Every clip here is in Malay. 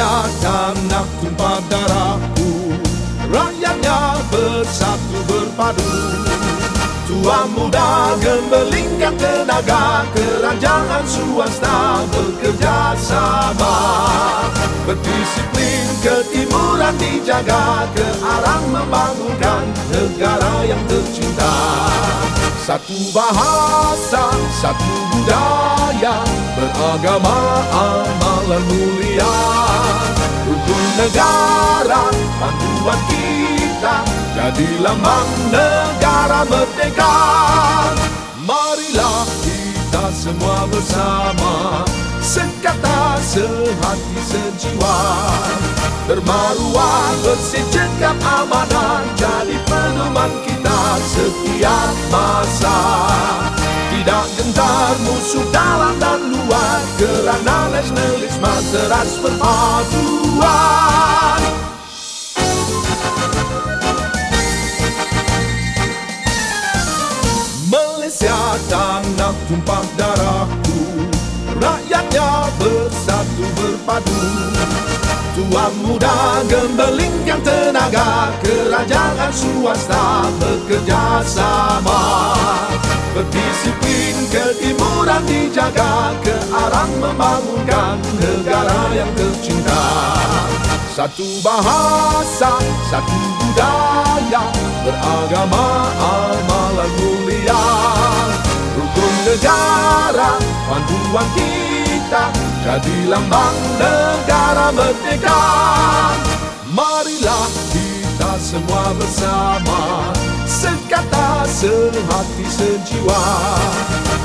tanah tumpah darahku Rakyatnya bersatu berpadu. Tua muda gembelingkan tenaga Kerajaan swasta bekerja sama. Berdisiplin ketimuran dijaga Ke arah membangunkan negara yang tercinta. Satu bahasa, satu budaya Beragama, amalan mulia negara, panduan kita Jadi lambang negara merdeka. Marilah kita semua bersama Sekata sehati sejiwa. Bermaruah bersih cekap amanah Jadi pedoman kita setiap masa. Tidak gentar musuh Kerana nasionalisme teras berpaduan Malaysia tanah tumpah darahku. Rakyatnya bersatu berpadu. Tua muda gembelingkan tenaga Kerajaan swasta bekerja sama. Berdisiplin ketimuran dijaga Arah membangunkan negara yang tercinta. Satu bahasa, satu budaya Beragama, amalan mulia. Rukun negara, panduan kita Jadi lambang negara merdeka. Marilah kita semua bersama Sekata sehati sejiwa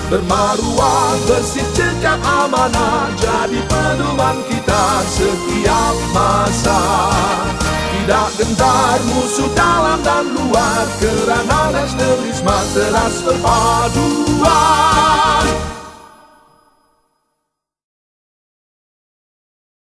Bermaruah bersih cekap amanah. Jadi pedoman kita setiap masa. Tidak gentar musuh dalam dan luar. Kerana nasionalisme teras berpaduan